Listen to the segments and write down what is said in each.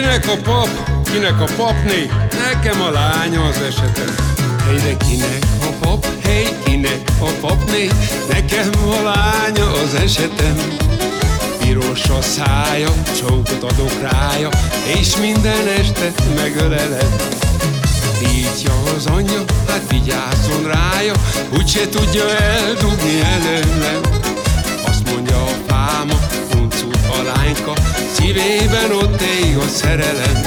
Kinek a pap, kinek a papné, nekem a lánya az esetem. Hey, de kinek a pap, hey, kinek a papné, nekem a lánya az esetem. Piros a szája, csókot adok rája, és minden este megölelem. Tiltja az anyja, hát vigyázzon rája, úgyse tudja eldugni előlem. Azt mondja a fáma, szívében ott ég a szerelem.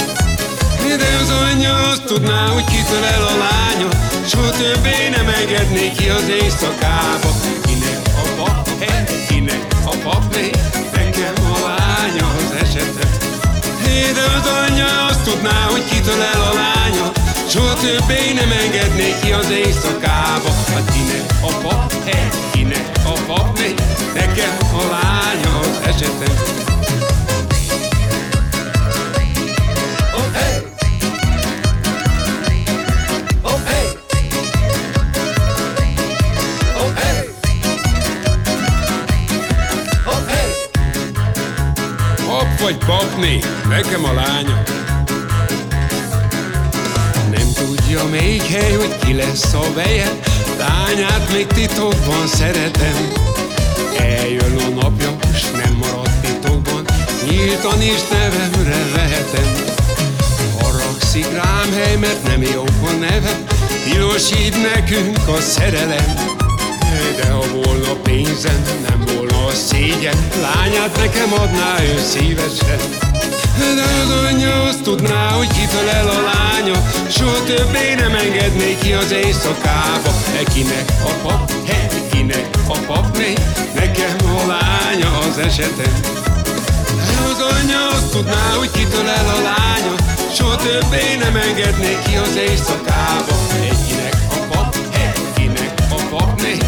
De az anyja azt tudná, hogy kitől el a lánya, soha többé nem engedné ki az éjszakába. Kinek a pap, hey, kinek a papné, nekem a lánya az esetem. De az anyja azt tudná, hogy kitől el a lánya, soha többé nem engedné ki az éjszakába. Vagy papné, nekem a lánya. Nem tudja még hely, hogy ki lesz a veje, lányát még titokban szeretem. Eljön a napja, s nem marad titokban, nyíltan is nevemre vehetem. Haragszik rám hely, mert nem jó a nevem, tilosít nekünk a szerelem. De ha volna pénzem, nem volna szégyen Lányát nekem adná ő szívesen. De az anyja azt tudná, hogy kitől el a lánya Soha többé nem engedné ki az éjszakába. E kinek a pap, he, kinek a papné Nekem a lánya az esetem az anyja azt tudná, hogy kitől el a lánya Soha többé nem engedné ki az éjszakába. Egykinek a pap, he, kinek a papné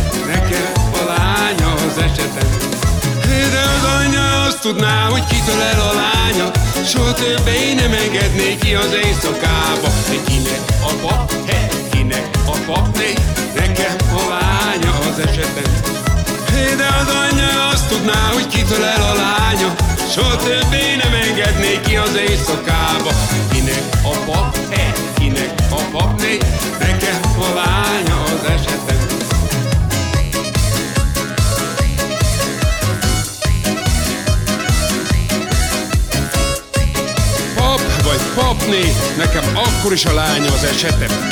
tudná, hogy kitől el a lánya. Soha többé nem engedné ki az éjszakába. Kinek a pap, he, kinek a papné Nekem a lánya az esetem de az anyja azt tudná, hogy kitől el a lánya. Soha többé nem engedné ki az éjszakába Papné, nekem akkor is a lánya az esetem